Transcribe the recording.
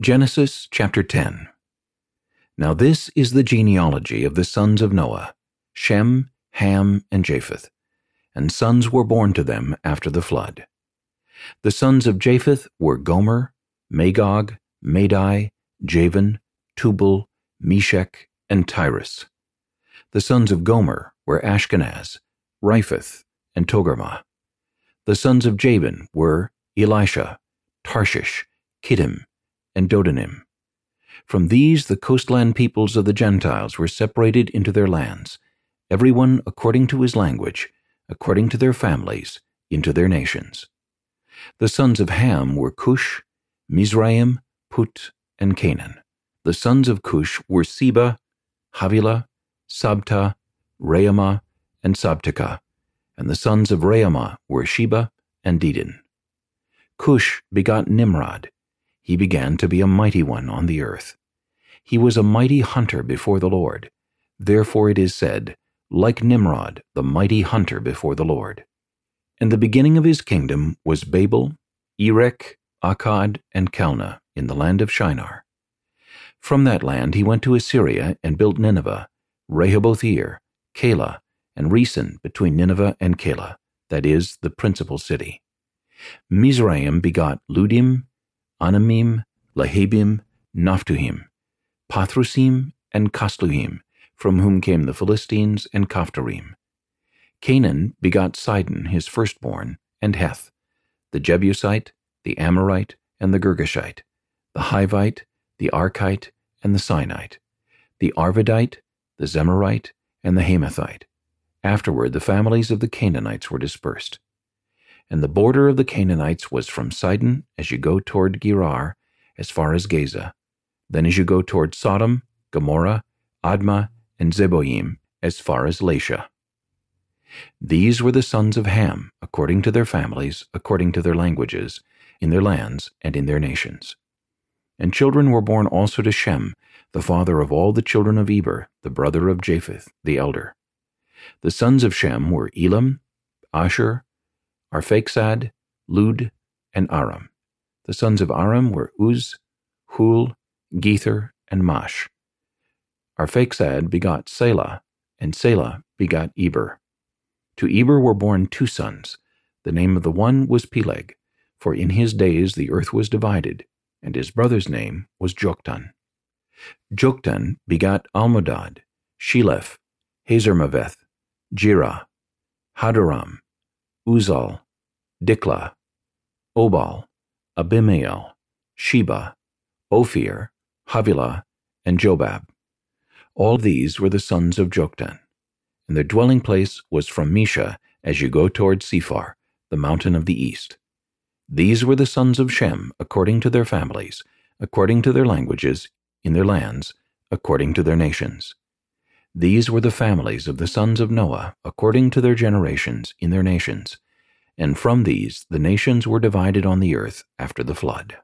Genesis chapter 10 Now this is the genealogy of the sons of Noah, Shem, Ham, and Japheth, and sons were born to them after the flood. The sons of Japheth were Gomer, Magog, Madai, Javan, Tubal, Meshech, and Tiras. The sons of Gomer were Ashkenaz, Riphath, and Togarmah. The sons of Javan were Elishah, Tarshish, Kittim, and Dodanim. From these the coastland peoples of the Gentiles were separated into their lands, every one according to his language, according to their families, into their nations. The sons of Ham were Cush, Mizraim, Put, and Canaan. The sons of Cush were Seba, Havilah, Sabtah, Raamah, and Sabtechah, and the sons of Raamah were Sheba and Dedan. Cush begot Nimrod, he began to be a mighty one on the earth. He was a mighty hunter before the Lord. Therefore it is said, like Nimrod, the mighty hunter before the Lord. And the beginning of his kingdom was Babel, Erech, Accad, and Calneh in the land of Shinar. From that land he went to Assyria and built Nineveh, Rehoboth-ir, Calah, and Resen between Nineveh and Calah, that is, the principal city. Mizraim begot Ludim, Anamim, Lehabim, Naphtuhim, Pathrusim, and Casluhim, from whom came the Philistines and Caphtorim. Canaan begot Sidon his firstborn, and Heth, the Jebusite, the Amorite, and the Girgashite, the Hivite, the Arkite, and the Sinite, the Arvadite, the Zemarite, and the Hamathite. Afterward the families of the Canaanites were dispersed. And the border of the Canaanites was from Sidon as you go toward Gerar, as far as Gaza. Then as you go toward Sodom, Gomorrah, Admah, and Zeboiim, as far as Lasha. These were the sons of Ham, according to their families, according to their languages, in their lands, and in their nations. And children were born also to Shem, the father of all the children of Eber, the brother of Japheth, the elder. The sons of Shem were Elam, Arphaxad, Lud, and Aram. The sons of Aram were Uz, Hul, Gether, and Mash. Arphaxad begot Salah, and Salah begot Eber. To Eber were born two sons. The name of the one was Peleg, for in his days the earth was divided, and his brother's name was Joktan. Joktan begot Almodad, Sheleph, Hazarmaveth, Jerah, Hadoram, Uzal, Diklah, Obal, Abimael, Sheba, Ophir, Havilah, and Jobab. All these were the sons of Joktan, and their dwelling place was from Mesha as you go toward Sephar, the mountain of the east. These were the sons of Shem according to their families, according to their languages, in their lands, according to their nations. These were the families of the sons of Noah, according to their generations, in their nations. And from these the nations were divided on the earth after the flood.